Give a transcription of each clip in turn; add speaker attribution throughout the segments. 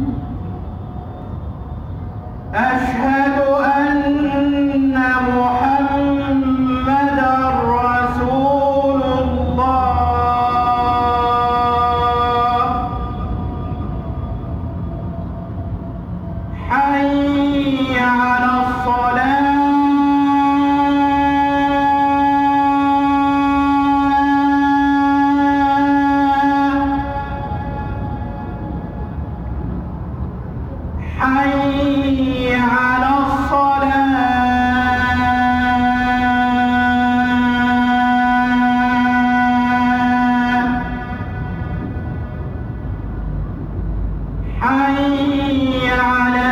Speaker 1: أشهد حي على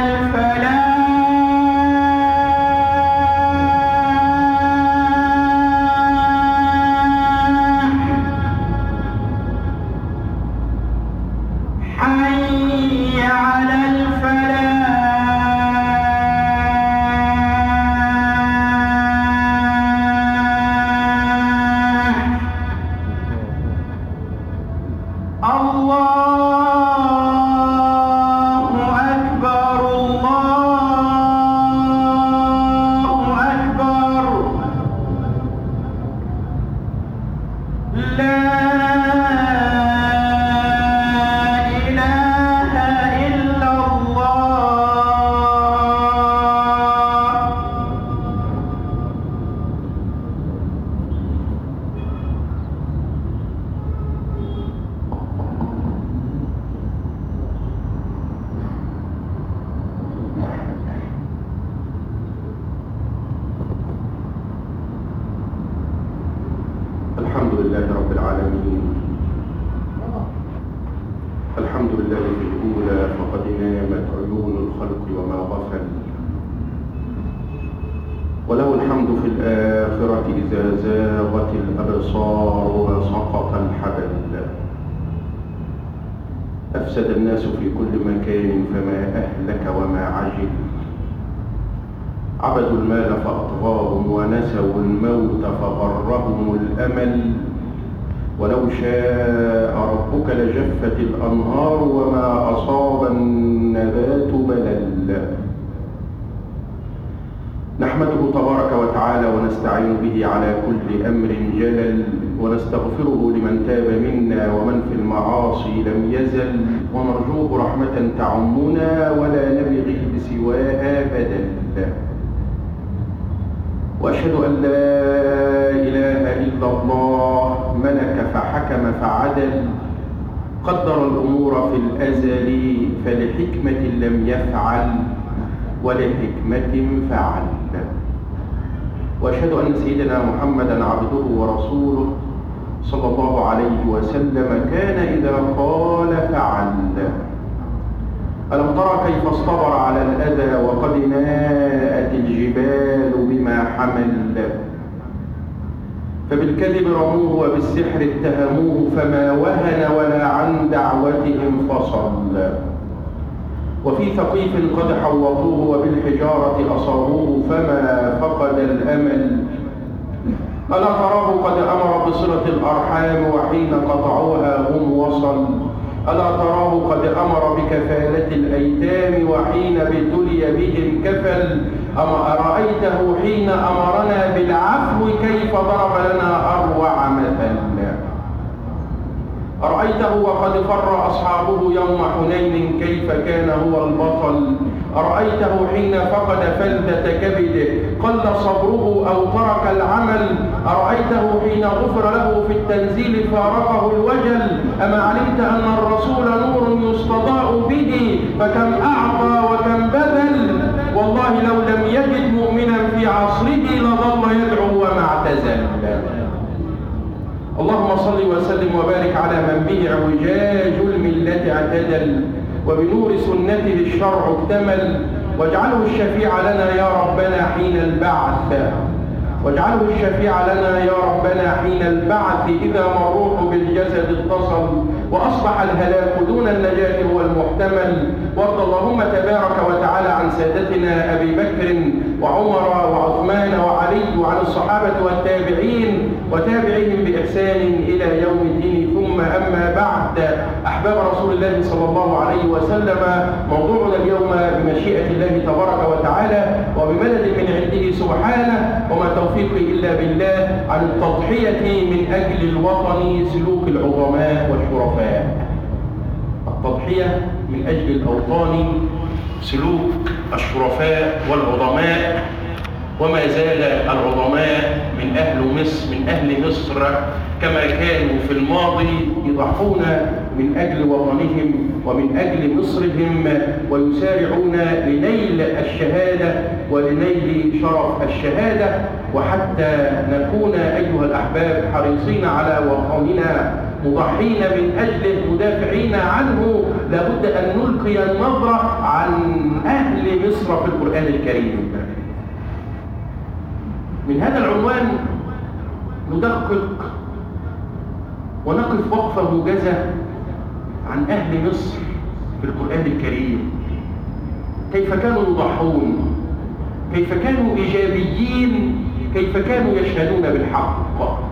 Speaker 2: عجل عبدوا المال فأطغاهم ونسوا الموت فغرهم الأمل. ولو شاء ربك لجفت الأنهار وما أصاب النبات بلل. نحمده تبارك وتعالى ونستعين به على كل أمر جلل. ونستغفره لمن تاب منا ومن في المعاصي لم يزل ونرجوه رحمة تعمنا ولا نبغي بسواها بدل وأشهد أن لا إله إلا الله ملك فحكم فعدل قدر الأمور في الأزل فلحكمة لم يفعل ولحكمة فعل. وأشهد أن سيدنا محمدا عبده ورسوله صلى الله عليه وسلم كان إذا قال فعل. ألم ترى كيف اصطبر على الأذى وقد ناءت الجبال بما حمل؟ فبالكذب رموه وبالسحر اتهموه فما وهن ولا عن دعوتهم فصل. وفي ثقيف قد حوطوه وبالحجارة أصابوه فما فقد الأمل. ألا تراه قد أمر بصلة الأرحام وحين قطعوها هم وصل. ألا تراه قد أمر بكفالة الأيتام وحين ابتلي بهم كفل أما أرأيته حين أمرنا بالعفو كيف ضرب لنا أروع مثل؟ أرأيته وقد فر أصحابه يوم حنين كيف كان هو البطل؟ أرأيته حين فقد فلتة كبده قل صبره أو ترك العمل. أرأيته حين غفر له في التنزيل فارقه الوجل؟ أما علمت أن الرسول نور يستضاء به؟ فكم أعطى وكم بذل؟ والله لو لم يجد مؤمنا في عصره لظل يدعو وما اعتزل. اللهم صل وسلم وبارك على من به اعوجاج الملة اعتدل. وبنور سنته الشرع اكتمل. واجعله الشفيع لنا يا ربنا حين البعث. واجعله الشفيع لنا يا ربنا حين البعث إذا ما الروح بالجسد اتصل. وأصبح الهلاك دون النجاة هو المحتمل. وارض اللهم تبارك وتعالى عن سادتنا أبي بكر وعمر وعثمان وعلي وعن الصحابة والتابعين وتابعيهم بإحسان إلى يوم الدين. ثم أما بعد أحباب رسول الله صلى الله عليه وسلم موضوعنا اليوم بمشيئة الله تبارك وتعالى وبمدد من عنده سبحانه وما توفيقي إلا بالله عن التضحية من أجل الوطن سلوك العظماء والشرفاء التضحية من أجل الأوطان سلوك الشرفاء والعظماء وما زال العظماء من أهل مصر من أهل مصر كما كانوا في الماضي يضحون من أجل وطنهم ومن أجل مصرهم ويسارعون لنيل الشهادة ولنيل شرف الشهادة وحتى نكون أيها الأحباب حريصين على وطننا. مضحين من أجله مدافعين عنه. لابد أن نلقي النظرة عن أهل مصر في القرآن الكريم. من هذا العنوان ندقق ونقف وقفة موجزة عن أهل مصر في القرآن الكريم. كيف كانوا يضحون؟ كيف كانوا إيجابيين؟ كيف كانوا يشهدون بالحق؟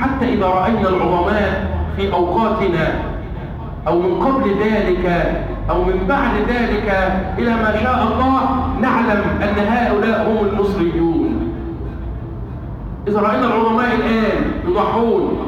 Speaker 2: حتى إذا رأينا العظماء في أوقاتنا أو من قبل ذلك أو من بعد ذلك إلى ما شاء الله نعلم أن هؤلاء هم المصريون. إذا رأينا العظماء الآن يضحون.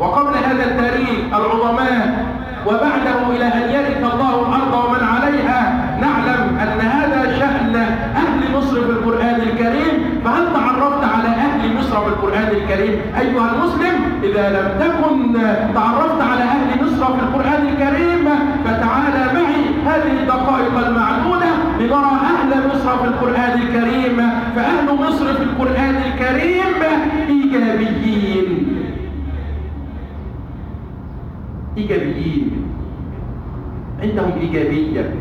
Speaker 2: وقبل هذا التاريخ العظماء وبعده إلى أن يرث الله الأرض ومن عليها نعلم أن هذا شأن أهل مصر في القرآن الكريم فهل تعرفت على أهل مصر في القرآن الكريم. أيها المسلم إذا لم تكن تعرفت على أهل مصر في القرآن الكريم فتعالى معي. هذه الدقائق المعدودة لنرى أهل مصر في القرآن الكريم. فأهل مصر في القرآن الكريم إيجابيين. إيجابيين. عندهم إيجابية.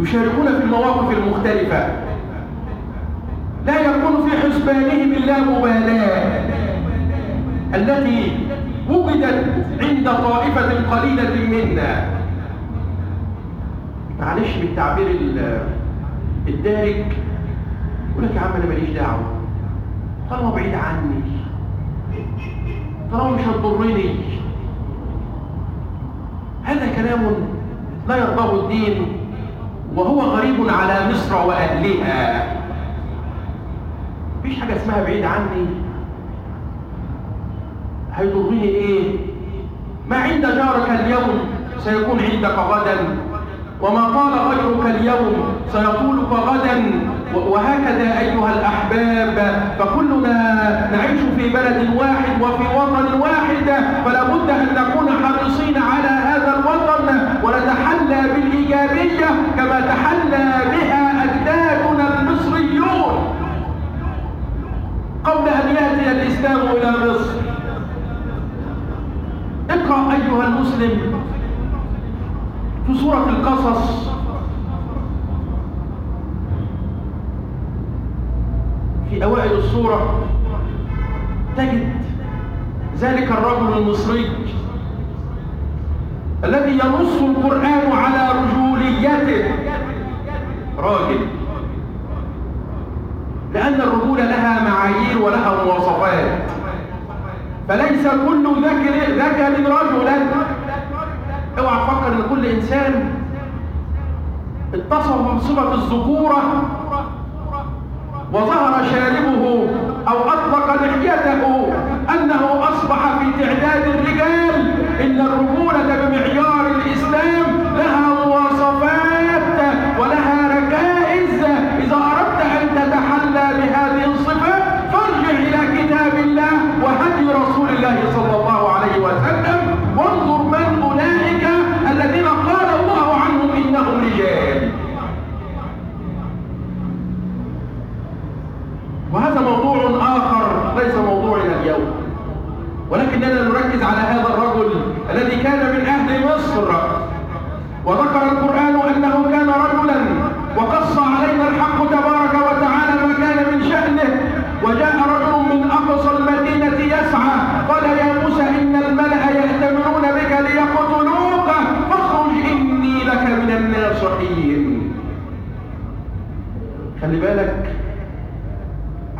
Speaker 2: يشاركون في المواقف المختلفة. لا يكون في حسبانهم اللامبالاة التي وجدت عند طائفة قليلة منا. معلش بالتعبير الدارج يقول لك يا عم أنا ماليش دعوة. طالما بعيد عني. طالما مش هتضرني. هذا كلام لا يرضاه الدين وهو غريب على مصر وأهلها. مفيش حاجة اسمها بعيد عني. هيضرني إيه؟ ما عند جارك اليوم سيكون عندك غدا. وما طال غيرك اليوم سيطولك غدا. وهكذا أيها الأحباب فكلنا نعيش في بلد واحد وفي وطن واحد فلا بد أن نكون حريصين على هذا الوطن. ونتحلى بالإيجابية كما تحلى بها أجدادنا المصريون قبل أن يأتي الإسلام إلى مصر. اقرأ أيها المسلم في سورة القصص. في أوائل السورة تجد ذلك الرجل المصري الذي ينص القرآن على رجوليته. راجل. لأن الرجولة لها معايير ولها مواصفات. فليس كل ذكر ذكر رجلا اوعى تفكر إن كل إنسان اتصف بصفة الذكورة وظهر شاربه أو اطلق لحيته أنه أصبح في تعداد الرجال ان الرجوله بمعيار الاسلام لها مواصفات ولها ركائز اذا اردت ان تتحلى بهذه الصفه فارجع إلى كتاب الله وهدي رسول الله صلى الله عليه وسلم وانظر من اولئك الذين قال الله عنهم انهم رجال وهذا موضوع آخر ليس موضوعنا اليوم ولكننا نركز على هذا الرجل الذي كان من أهل مصر وذكر القرآن أنه كان رجلا وقص علينا الحق تبارك وتعالى ما كان من شأنه وجاء رجل من أقصى المدينة يسعى قال يا موسى إن الملأ يأتمرون بك ليقتلوك فاخرج إني لك من الناصحين خلي بالك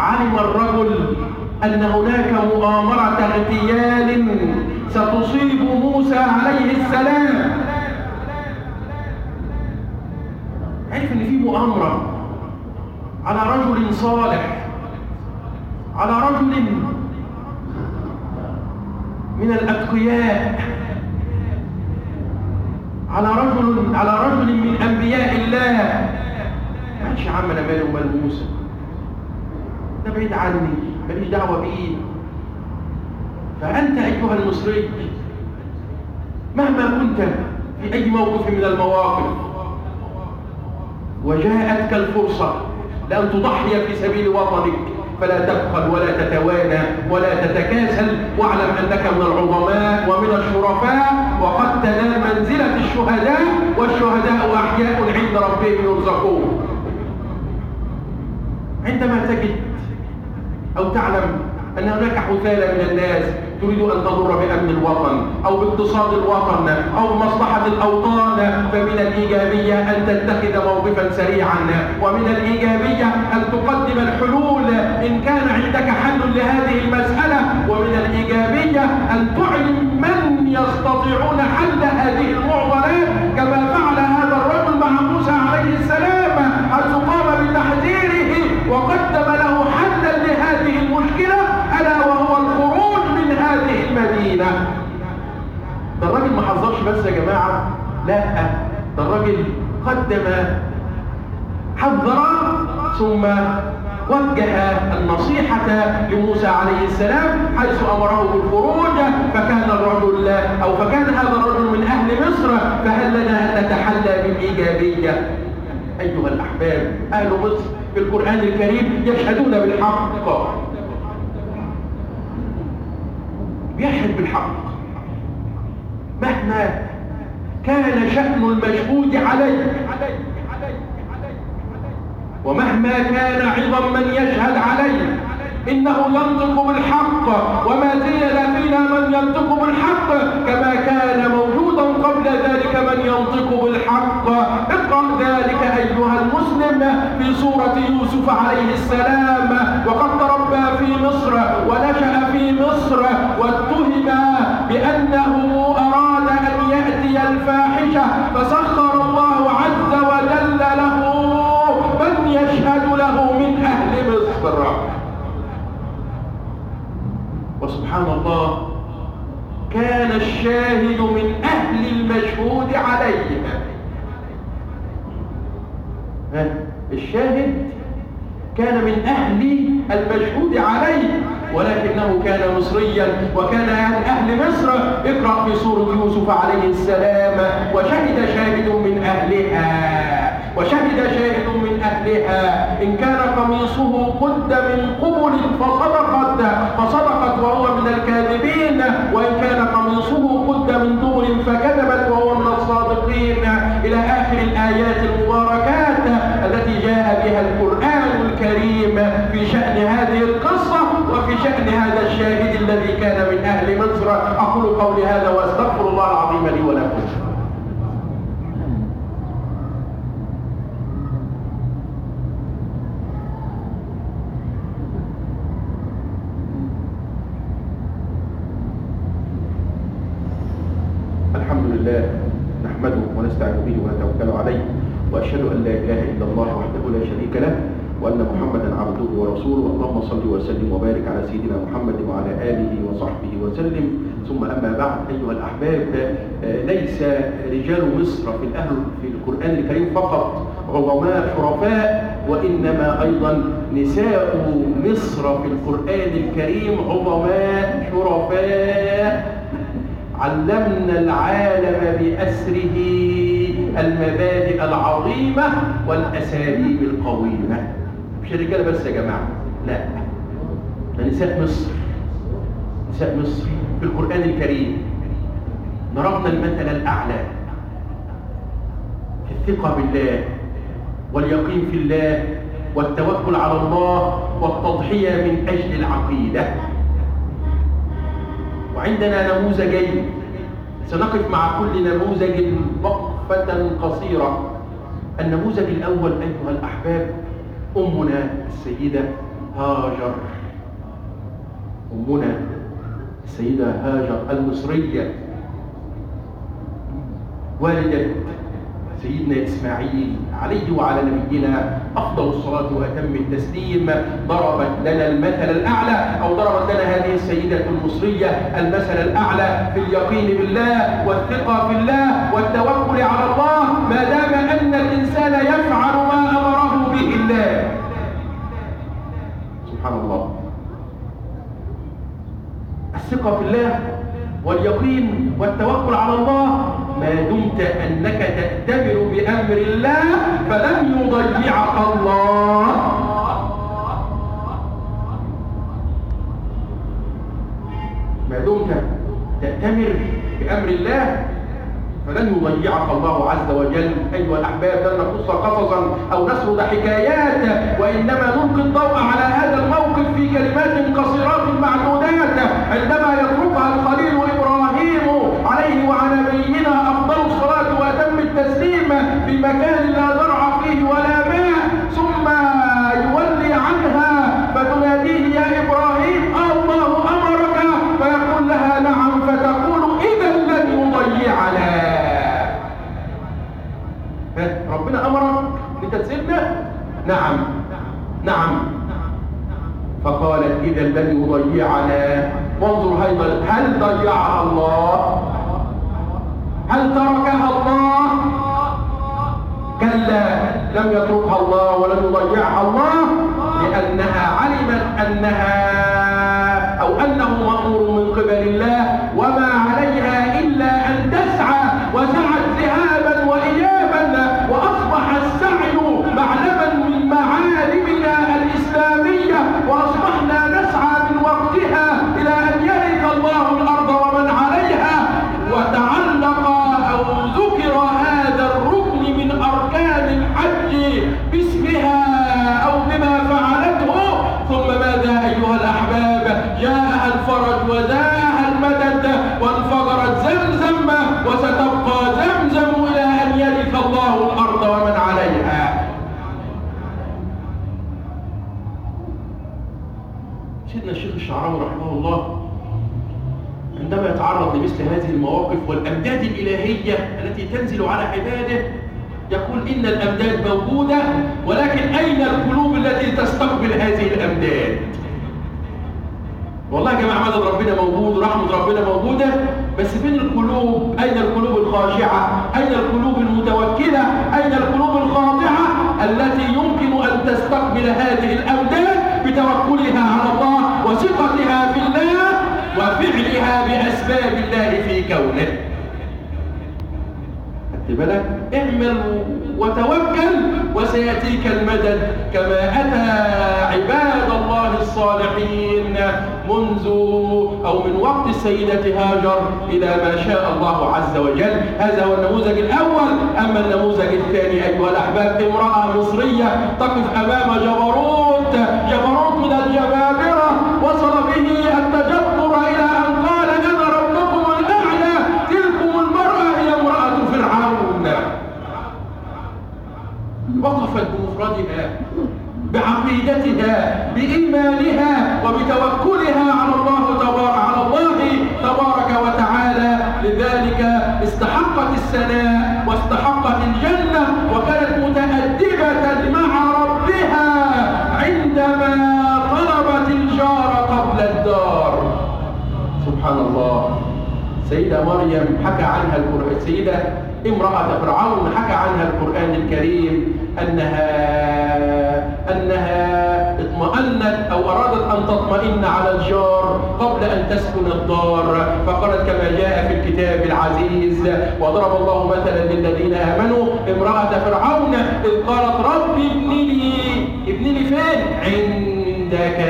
Speaker 2: علم الرجل أن هناك مؤامرة اغتيال ستصيب موسى عليه السلام. عرف إن في مؤامرة على رجل صالح على رجل من الأتقياء على رجل على رجل من أنبياء الله. ماشي يا عم أنا مالي ومال موسى. ده بعيد عني ماليش دعوة بيه. فأنت أيها المصري مهما كنت في أي موقف من المواقف وجاءتك الفرصة لأن تضحي في سبيل وطنك فلا تبخل ولا تتوانى ولا تتكاسل واعلم أنك من العظماء ومن الشرفاء وقد تنال منزلة الشهداء والشهداء أحياء عند ربهم يرزقون. عندما تجد أو تعلم أن هناك حثالة من الناس تريد أن تضر بأمن الوطن أو باقتصاد الوطن أو مصلحة الأوطان فمن الإيجابية أن تتخذ موقفا سريعا ومن الإيجابية أن تقدم الحلول إن كان عندك حل لهذه المسألة ومن الإيجابية أن تعلم من يستطيعون حل هذه المعضلات كما فعل هذا الرجل مع موسى عليه السلام حيث قام بتحذيره وقدم له حلا لهذه المشكلة ألا وهو الخروج من هذه المدينة ده الراجل ما حذرش بس يا جماعة؟ لا. ده الراجل قدم حذر ثم وجه النصيحة لموسى عليه السلام حيث أمره بالخروج فكان الرجل أو فكان هذا الرجل من أهل مصر فهل لنا أن نتحلى بالإيجابية؟ أيها الأحباب أهل مصر في القرآن الكريم يشهدون بالحق. يشهد بالحق. مهما كان شأن المشهود عليه ومهما كان عظم من يشهد عليه إنه ينطق بالحق. وما زال فينا من ينطق بالحق. كما كان موجودا قبل ذلك من ينطق بالحق. اقرأ ذلك أيها المسلم في سورة يوسف عليه السلام. وقد تربى في مصر ونشأ في مصر. فسخر الله عز وجل له من يشهد له من أهل مصر. وسبحان الله كان الشاهد من أهل المشهود عليه. الشاهد كان من أهل المشهود عليه. كان مصريا وكان أهل, أهل مصر. اقرأ في سورة يوسف عليه السلام وشهد شاهد من أهلها وشهد شاهد من أهلها. إن كان قميصه قد من قبل فصدقت فصدقت وهو من الكاذبين. وإن كان قميصه قد من دبر فكذبت وهو من الصادقين. شأن هذا الشاهد الذي كان من أهل مصر أقول قولي هذا وأستغفر الله العظيم لي ولكم. الحمد لله نحمده ونستعين به ونتوكل عليه وأشهد أن لا إله إلا الله وحده لا شريك له وأن محمدا عبده ورسوله. اللهم صل وسلم وبارك على سيدنا محمد وعلى آله وصحبه وسلم. ثم أما بعد أيها الأحباب ليس رجال مصر في الأهل في القرآن الكريم فقط عظماء شرفاء وإنما أيضا نساء مصر في القرآن الكريم عظماء شرفاء. علمنا العالم بأسره المبادئ العظيمة والأساليب القويمة. مش الرجالة بس يا جماعة لا. ده نساء مصر نساء مصر في القرآن الكريم. ضربنا المثل الأعلى في الثقة بالله واليقين في الله والتوكل على الله والتضحية من أجل العقيدة. وعندنا نموذجين. سنقف مع كل نموذج وقفة قصيرة. النموذج الأول أيها الأحباب أمنا السيدة هاجر. أمنا السيدة هاجر المصرية. والدة سيدنا إسماعيل عليه وعلى نبينا أفضل الصلاة وأتم التسليم. ضربت لنا المثل الأعلى أو ضربت لنا هذه السيدة المصرية المثل الأعلى في اليقين بالله والثقة في الله والتوكل على الله. ما دام أن الإنسان يفعل ما أمره به الله سبحان الله. الثقة في الله واليقين والتوكل على الله. ما دمت أنك تأتمر بأمر الله فلن يضيعك الله. ما دمت تأتمر بأمر الله فلن يضيعك الله عز وجل. أيها الأحباب لن نقص قصصا أو نسرد حكايات وإنما نلقي الضوء على هذا الموقف في كلمات قصيرات معدودات عندما يتركها الخليل إبراهيم عليه وعلى نبينا أفضل الصلاة وأتم التسليم في مكان لا زرع فيه ولا ماء ثم يولي عنها فتناديه يا إبراهيم الله أمرك فيقول لها نعم فتقول إذا لن يضيعنا ربنا أمرك لتسلمنا نعم نعم فقالت إذا لن يضيعنا وانظر أيضا هل ضيعها الله؟ هل تركها الله؟ كلا لم يتركها الله ولم يضيعها الله لأنها علمت أنها أو أنه مأمور من قبل الله وما عليها إلا أن تسعى وسعت ذهابا وإيابا وأصبح السعي معلما من معالمنا الإسلامية وأصبحنا نسعى من وقتها إلى أن يرث الله الأرض ومن عليها وتعلق أو ذكر هذا الركن من أركان الحج باسمها أو بما فعلته ثم ماذا أيها الأحباب جاءها الفرج وجاءها المدد وانفجرت زمزم وستبقى زمزم إلى أن يرث الله الأرض ومن عليها سيدنا الشيخ الشعراوي رحمه الله عندما هذه المواقف والأمداد الإلهية التي تنزل على عباده يقول إن الأمداد موجودة ولكن أين القلوب التي تستقبل هذه الأمداد والله يا جماعة مدد ربنا موجود ورحمة ربنا موجودة بس فين القلوب؟ أين القلوب الخاشعة؟ أين القلوب المتوكلة؟ أين القلوب الخاضعة التي يمكن أن تستقبل هذه الأمداد بتوكلها على الله وثقتها في الله وفعلها بأسباب الله في كونه خدت بالك. اعمل وتوكل وسيأتيك المدد كما أتى عباد الله الصالحين منذ أو من وقت السيدة هاجر إلى ما شاء الله عز وجل. هذا هو النموذج الأول. أما النموذج الثاني أيها الأحباب امرأة مصرية تقف أمام جبروت. جبروت من الجبابرة وصل به التجبر إلى أن قال أنا ربكم الأعلى تلكم المرأة هي امرأة فرعون وقفت بمفردها بعقيدتها بإيمانها وبتوكلها على الله تبارك على الله تبارك وتعالى. لذلك است السناء واستحقت الجنة وكانت متأدبة مع ربها عندما طلبت الجار قبل الدار سبحان الله سيدة مريم حكى عنها القرآن. السيدة امرأة فرعون حكى عنها القرآن الكريم أنها أنها اطمأنت أو أرادت أن تطمئن على الجار قبل أن تسكن الدار. فقالت كما جاء في الكتاب العزيز وضرب الله مثلا للذين آمنوا امرأة فرعون إذ قالت رب ابن لي ابن لي فين؟ عندك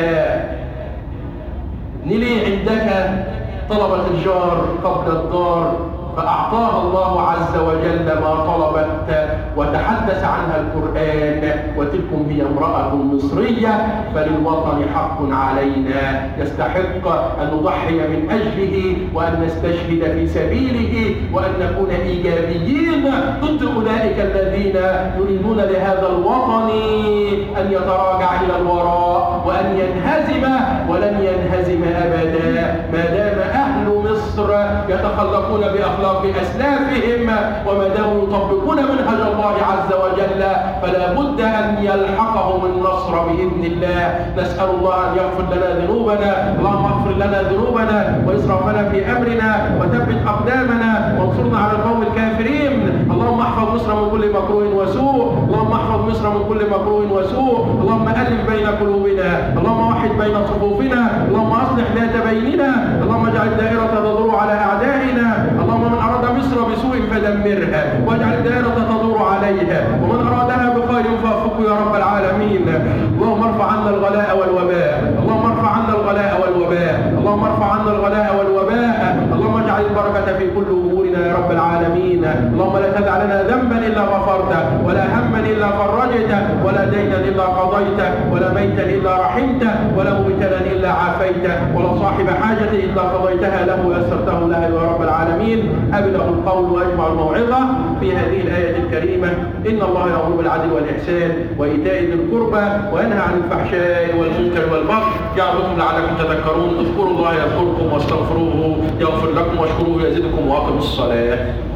Speaker 2: ابن لي عندك. طلبت الجار قبل الدار. فأعطاها الله عز وجل ما طلبت وتحدث عنها القرآن وتلكم هي امرأة مصرية فللوطن حق علينا. يستحق أن نضحي من أجله وأن نستشهد في سبيله وأن نكون إيجابيين ضد أولئك الذين يريدون لهذا الوطن أن يتراجع إلى الوراء وأن ينهزم ولن ينهزم أبدا. ما دام مصر يتخلقون بأخلاق أسلافهم وما داموا يطبقون منهج الله عز وجل فلا بد أن يلحقهم النصر بإذن الله. نسأل الله أن يغفر لنا ذنوبنا اللهم اغفر لنا ذنوبنا وإسرافنا في أمرنا وثبت أقدامنا وانصرنا على القوم الكافرين. اللهم احفظ مصر من كل مكروه وسوء. اللهم احفظ مصر من كل مكروه وسوء. اللهم ألف بين قلوبنا. اللهم وحد بين صفوفنا. اللهم أصلح ذات بيننا. اللهم اجعل الدائرة تدور على أعدائنا. اللهم من أراد مصر بسوء فدمرها. واجعل الدائرة تدور عليها. ومن أرادها بخير فأفقه يا رب العالمين. اللهم ارفع عنا الغلاء والوباء. اللهم ارفع عنا الغلاء والوباء. اللهم ارفع عنا الغلاء والوباء. اللهم اجعل البركة في كل أمورنا يا رب العالمين. اللهم لا تدع لنا ذنبا إلا غفرته ولا هما إلا فرجته ولا دينا إلا قضيته ولا ميتا إلا رحمته ولا مبتلا إلا عافيته ولا صاحب حاجة إلا قضيتها له ويسرته لها يا رب العالمين. أبلغ القول وأجمع الموعظة في هذه الآية الكريمة. إن الله يأمر بالعدل والإحسان وإيتاء ذي القربى وينهى عن الفحشاء والمنكر والبغي يعظكم لعلكم تذكرون. اذكروا الله يذكركم واستغفروه يغفر لكم واشكروه يزدكم وأقموا الصلاة. Solé